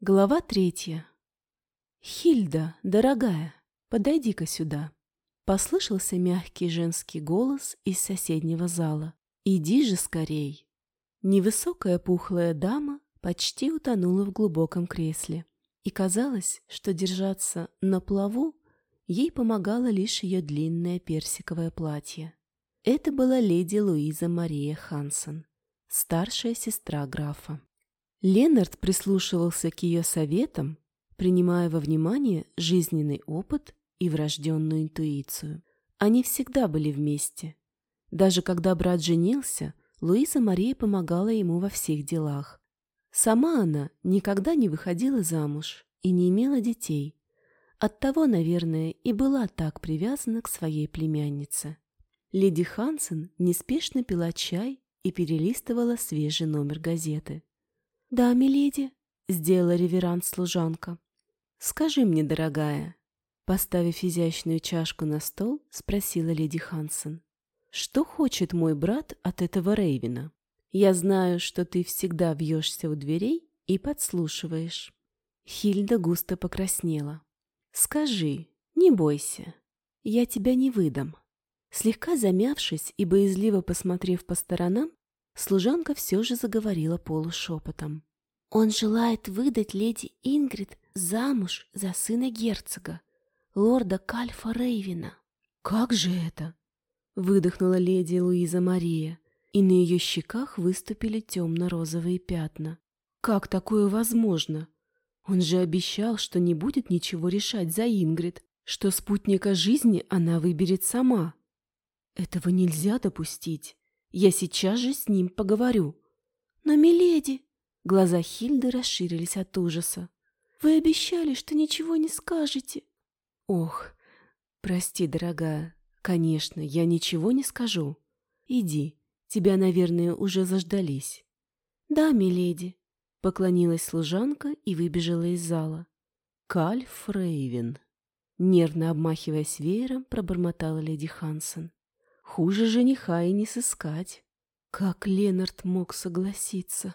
Глава третья. «Хильда, дорогая, подойди-ка сюда». Послышался мягкий женский голос из соседнего зала. «Иди же скорей». Невысокая пухлая дама почти утонула в глубоком кресле. И казалось, что держаться на плаву ей помогало лишь ее длинное персиковое платье. Это была леди Луиза Мария Хансен, старшая сестра графа. Ленард прислушивался к ее советам, принимая во внимание жизненный опыт и врожденную интуицию. Они всегда были вместе. Даже когда брат женился, Луиза Мария помогала ему во всех делах. Сама она никогда не выходила замуж и не имела детей. Оттого, наверное, и была так привязана к своей племяннице. Леди Хансен неспешно пила чай и перелистывала свежий номер газеты. «Да, миледи», — сделала реверанс служанка. «Скажи мне, дорогая», — поставив изящную чашку на стол, спросила леди Хансен. «Что хочет мой брат от этого Рейвина? Я знаю, что ты всегда вьешься у дверей и подслушиваешь». Хильда густо покраснела. «Скажи, не бойся, я тебя не выдам». Слегка замявшись и боязливо посмотрев по сторонам, служанка все же заговорила полушепотом. «Он желает выдать леди Ингрид замуж за сына герцога, лорда Кальфа Рейвина». «Как же это?» — выдохнула леди Луиза Мария, и на ее щеках выступили темно-розовые пятна. «Как такое возможно? Он же обещал, что не будет ничего решать за Ингрид, что спутника жизни она выберет сама. Этого нельзя допустить. Я сейчас же с ним поговорю. Но, миледи, глаза Хильды расширились от ужаса. Вы обещали, что ничего не скажете. Ох, прости, дорогая. Конечно, я ничего не скажу. Иди, тебя, наверное, уже заждались. Да, миледи, поклонилась служанка и выбежала из зала. Каль Фрейвен, нервно обмахиваясь веером, пробормотала леди Хансен. Хуже жениха и не сыскать. Как Ленард мог согласиться?